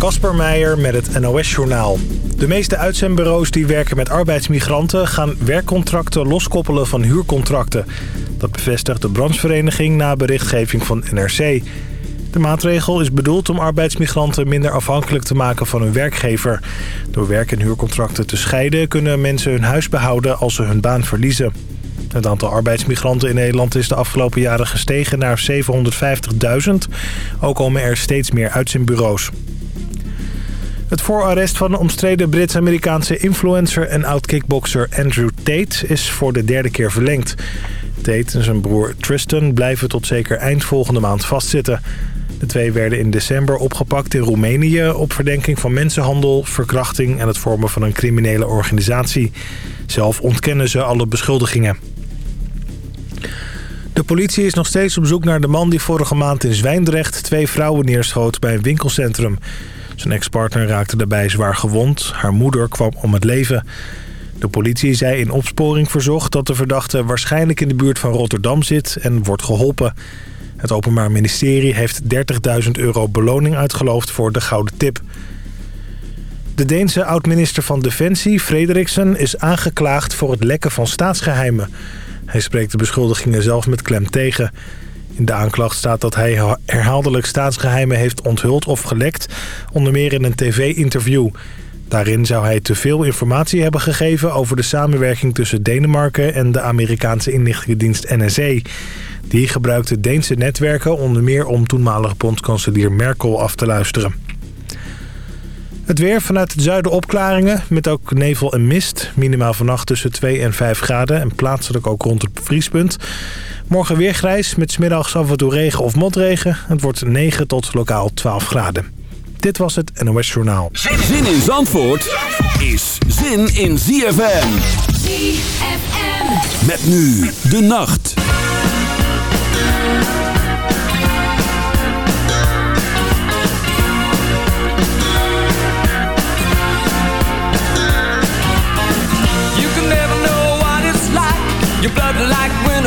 Kasper Meijer met het NOS-journaal. De meeste uitzendbureaus die werken met arbeidsmigranten... gaan werkcontracten loskoppelen van huurcontracten. Dat bevestigt de branchevereniging na berichtgeving van NRC. De maatregel is bedoeld om arbeidsmigranten minder afhankelijk te maken van hun werkgever. Door werk- en huurcontracten te scheiden kunnen mensen hun huis behouden als ze hun baan verliezen. Het aantal arbeidsmigranten in Nederland is de afgelopen jaren gestegen naar 750.000. Ook komen er steeds meer uitzendbureaus. Het voorarrest van de omstreden Brits-Amerikaanse influencer en oud-kickbokser Andrew Tate is voor de derde keer verlengd. Tate en zijn broer Tristan blijven tot zeker eind volgende maand vastzitten. De twee werden in december opgepakt in Roemenië op verdenking van mensenhandel, verkrachting en het vormen van een criminele organisatie. Zelf ontkennen ze alle beschuldigingen. De politie is nog steeds op zoek naar de man die vorige maand in Zwijndrecht twee vrouwen neerschoot bij een winkelcentrum. Zijn ex-partner raakte daarbij zwaar gewond. Haar moeder kwam om het leven. De politie zei in opsporing verzocht dat de verdachte waarschijnlijk in de buurt van Rotterdam zit en wordt geholpen. Het Openbaar Ministerie heeft 30.000 euro beloning uitgeloofd voor de gouden tip. De Deense oud-minister van Defensie, Frederiksen, is aangeklaagd voor het lekken van staatsgeheimen. Hij spreekt de beschuldigingen zelf met klem tegen. In de aanklacht staat dat hij herhaaldelijk staatsgeheimen heeft onthuld of gelekt, onder meer in een tv-interview. Daarin zou hij te veel informatie hebben gegeven over de samenwerking tussen Denemarken en de Amerikaanse inlichtingendienst NSE. Die gebruikte Deense netwerken onder meer om toenmalige bondskanselier Merkel af te luisteren. Het weer vanuit het zuiden opklaringen met ook nevel en mist. Minimaal vannacht tussen 2 en 5 graden en plaatselijk ook rond het vriespunt. Morgen weer grijs met smiddags af en toe regen of motregen. Het wordt 9 tot lokaal 12 graden. Dit was het NOS Journaal. Zin in Zandvoort is zin in ZFM. ZFM. Met nu de nacht.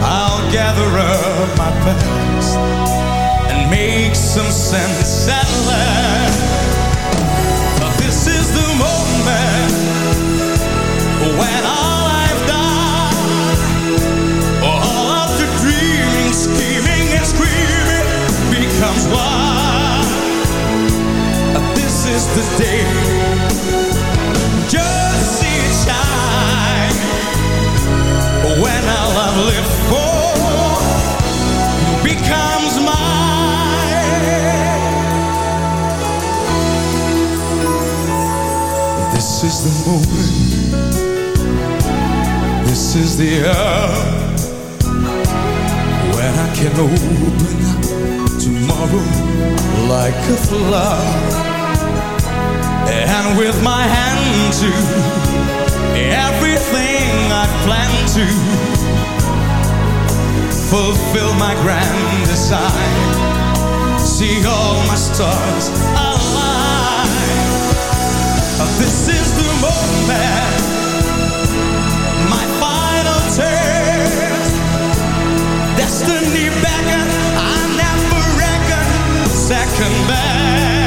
I'll gather up my past and make some sense at last. But This is the moment when all I've done, all of the dreaming, scheming, and screaming becomes one. This is the day. Lived for becomes mine. This is the moment. This is the hour when I can open tomorrow like a flower. And with my hand to everything I plan to fulfill my grand design. See all my stars align. This is the moment, my final test. Destiny beckon, I never reckon second best.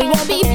We won't be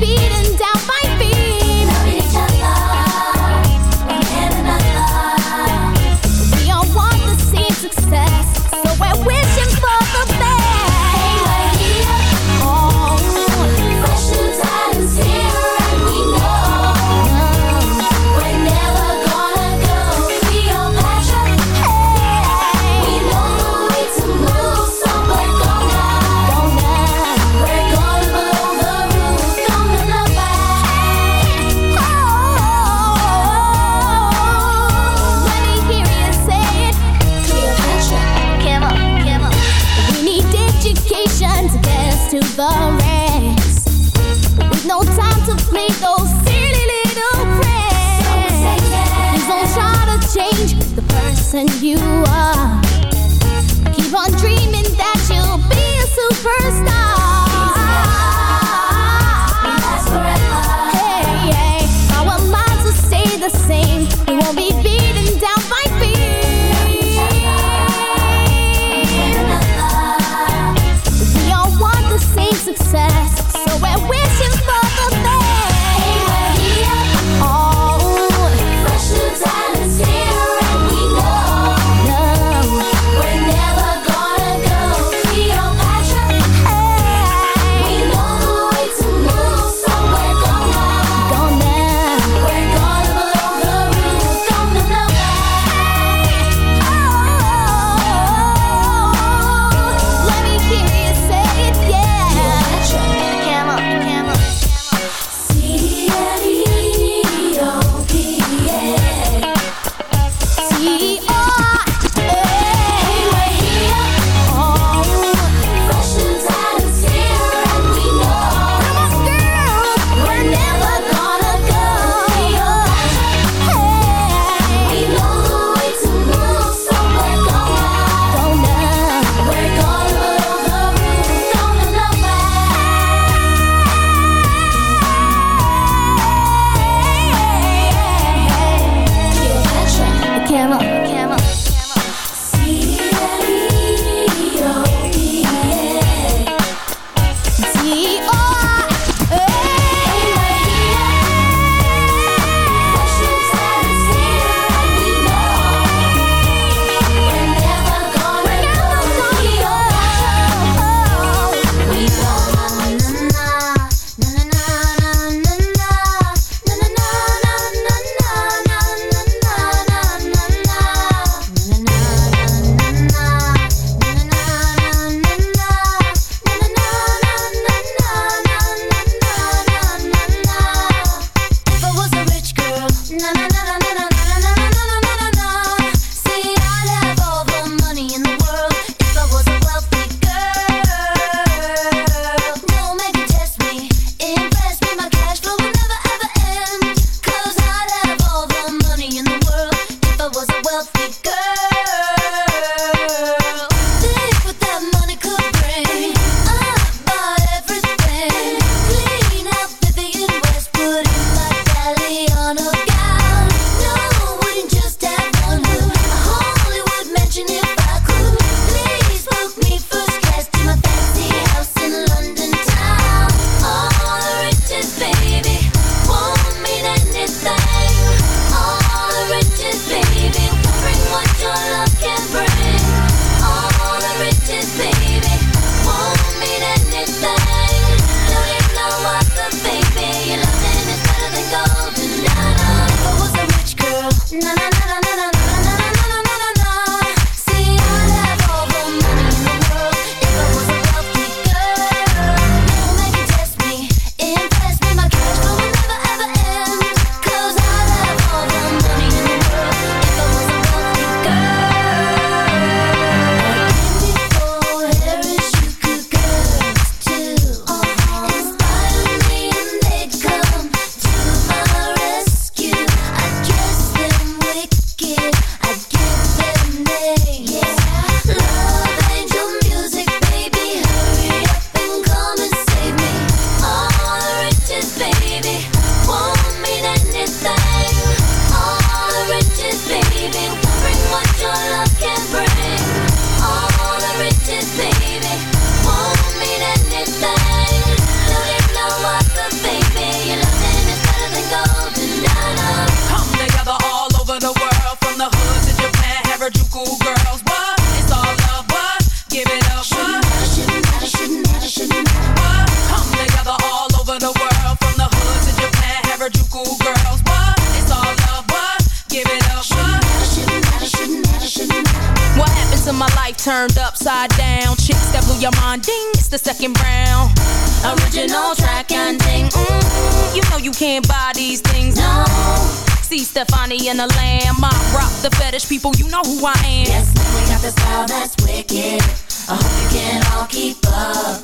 rewind. Yes, man, we got the style that's wicked. I hope you can all keep up.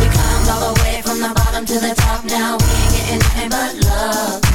We climbed all the way from the bottom to the top. Now we ain't getting nothing but love.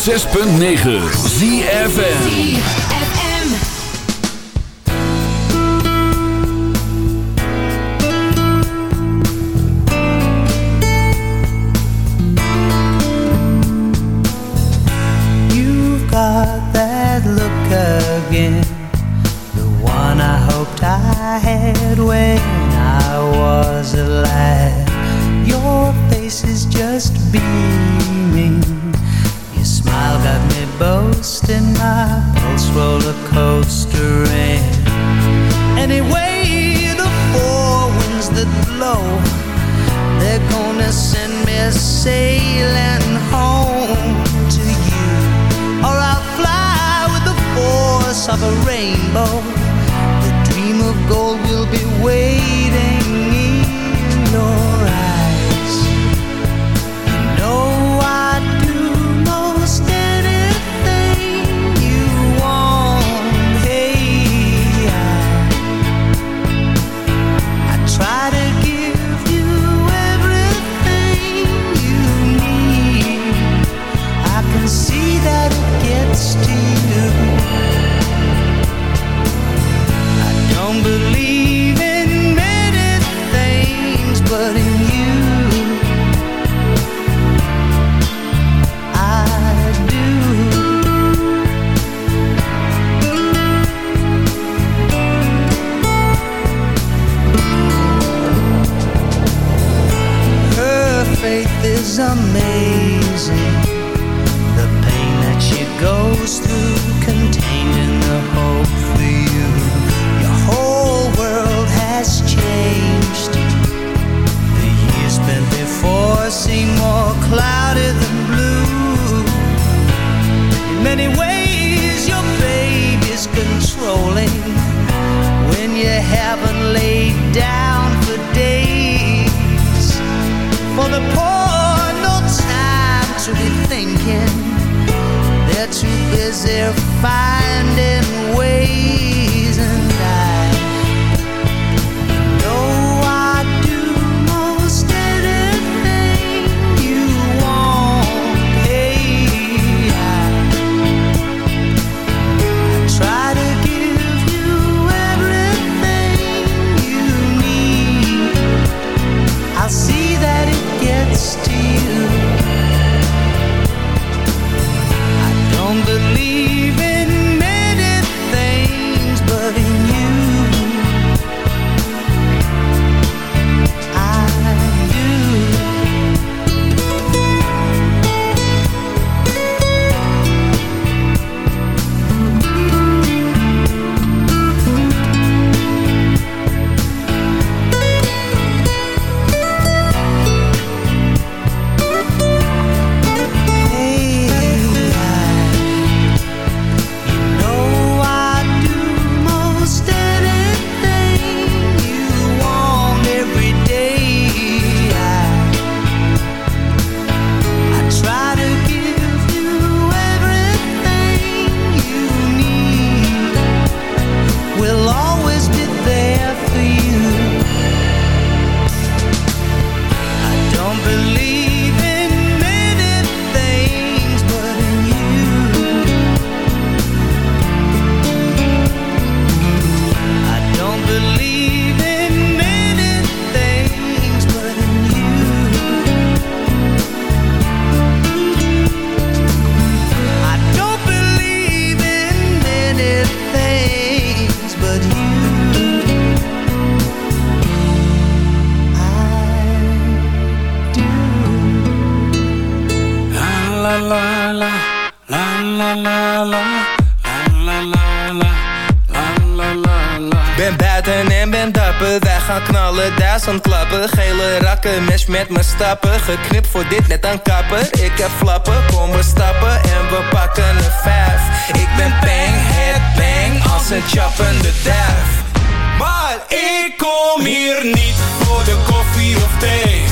106.9 ZFN geknipt voor dit, net een kapper. Ik heb flappen, kom we stappen en we pakken een vijf. Ik ben bang, head bang, als een chappende derf, Maar ik kom hier niet voor de koffie of thee.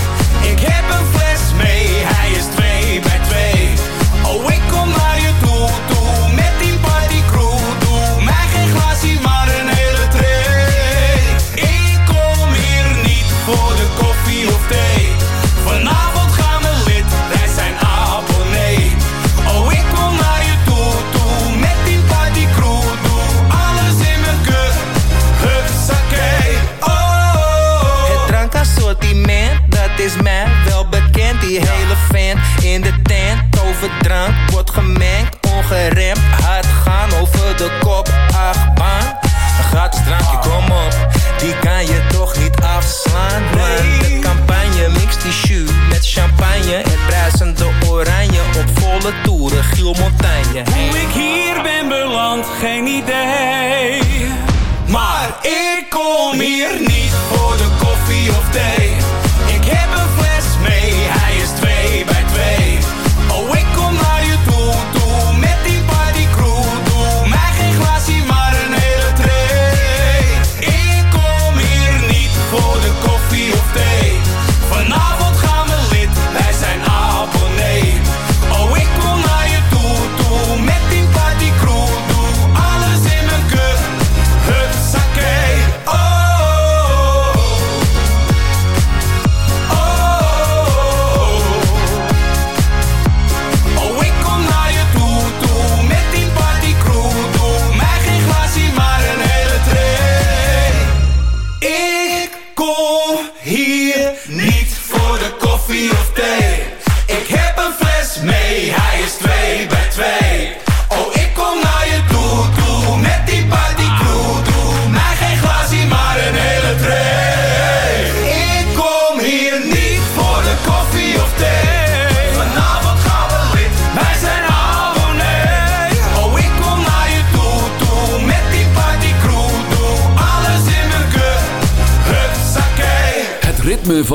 meer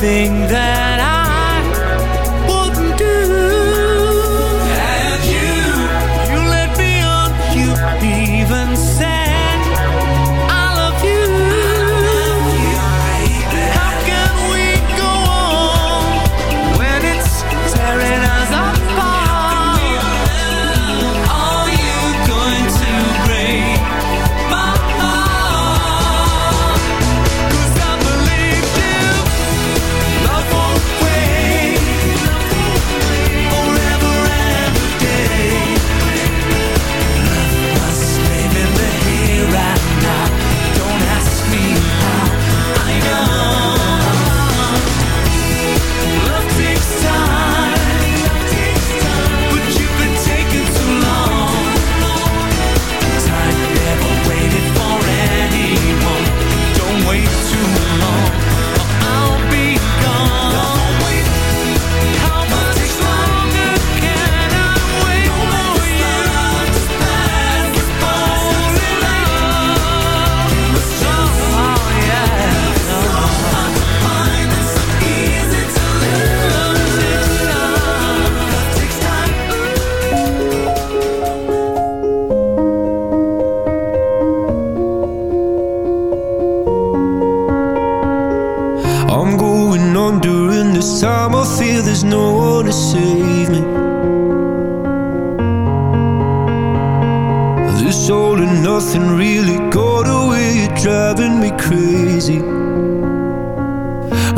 everything that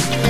Thank you.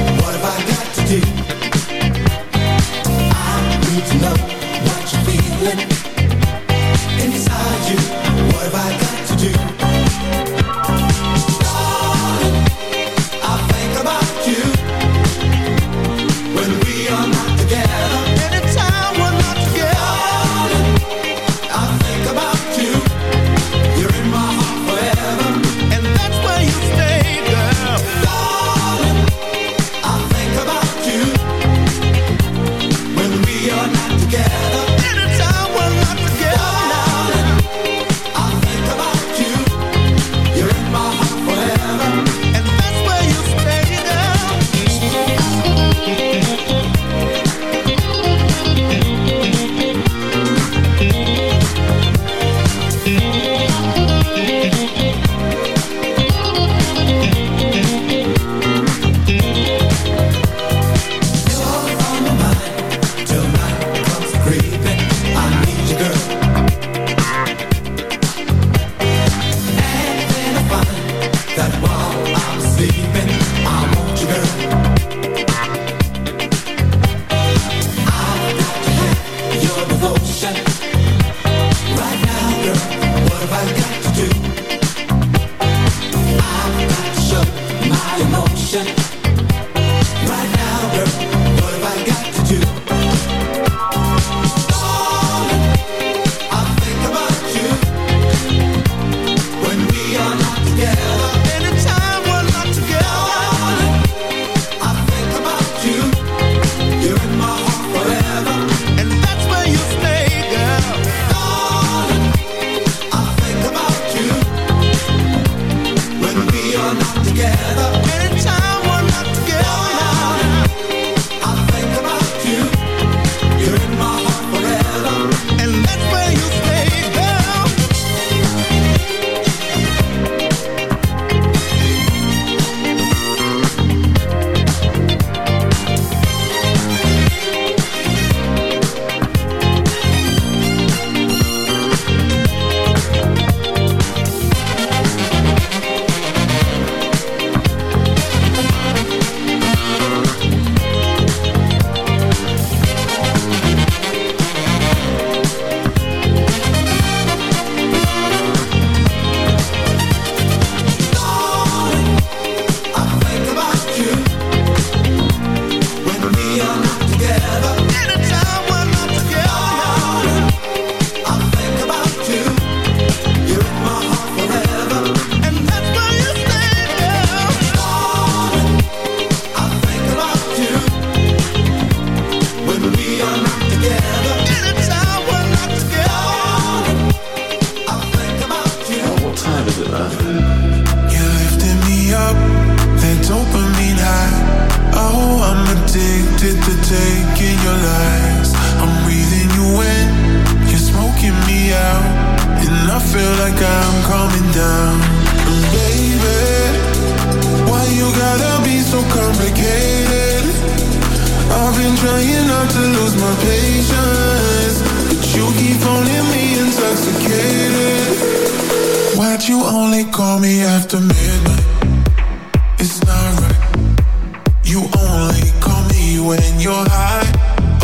when you're high.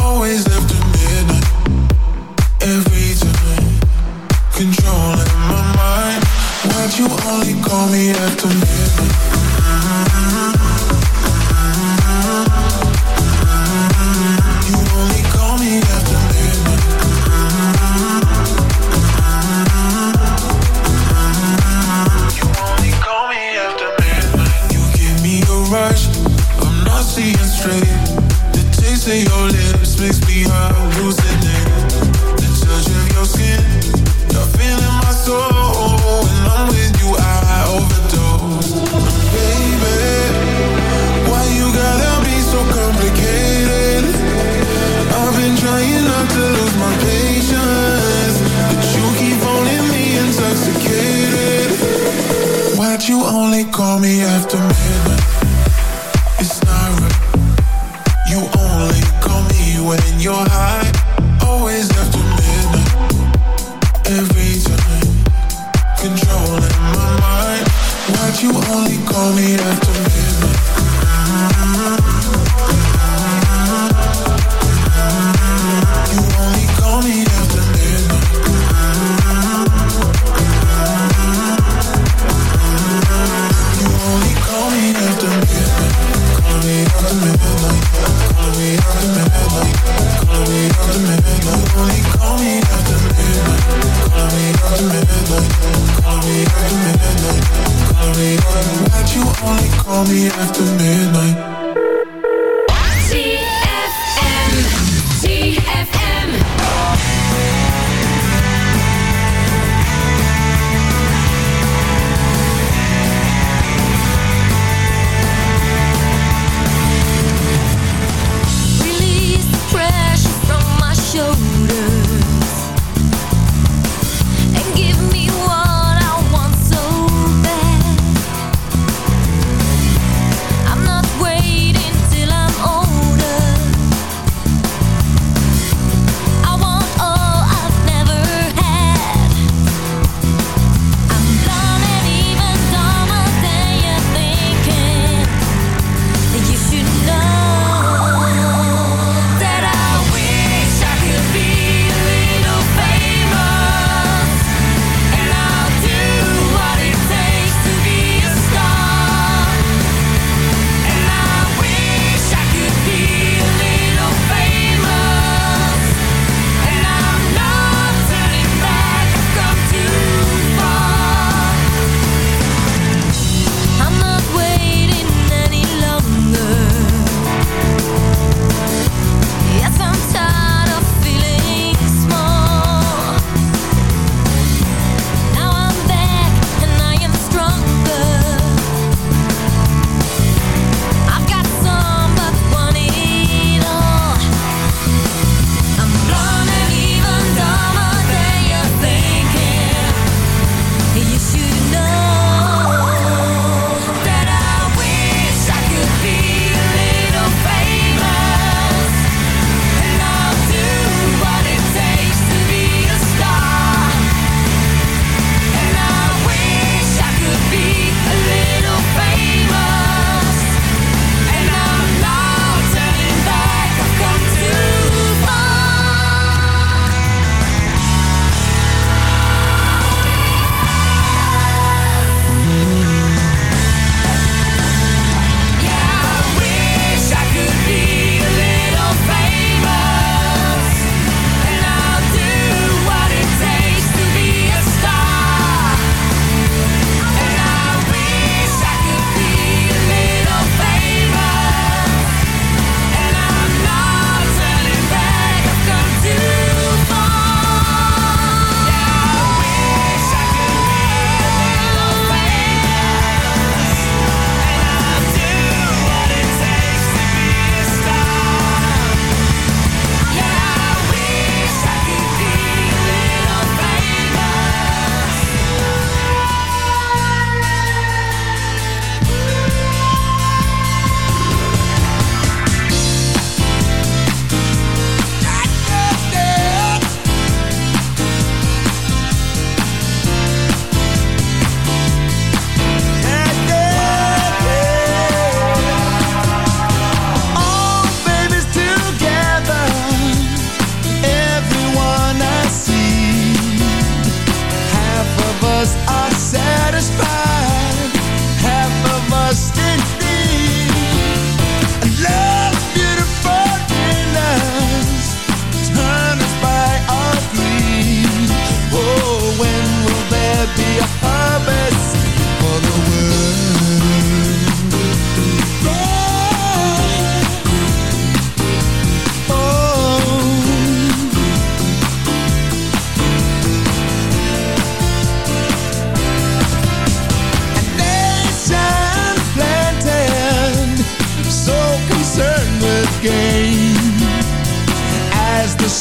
Always after midnight. Every time. Controlling my mind. Why'd you only call me after midnight?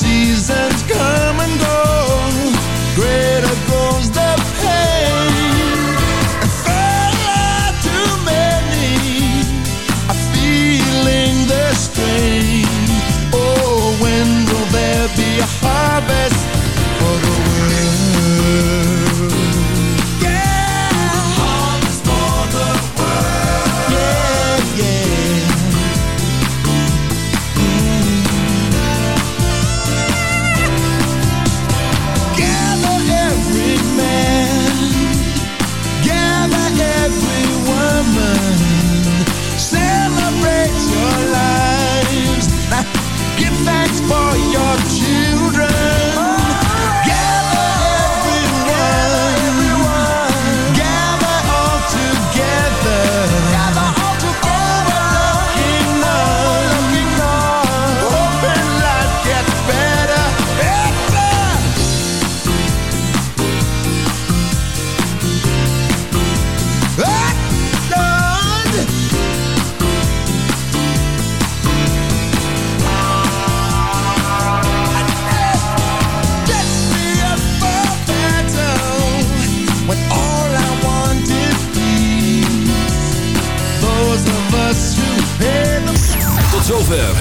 seasons come.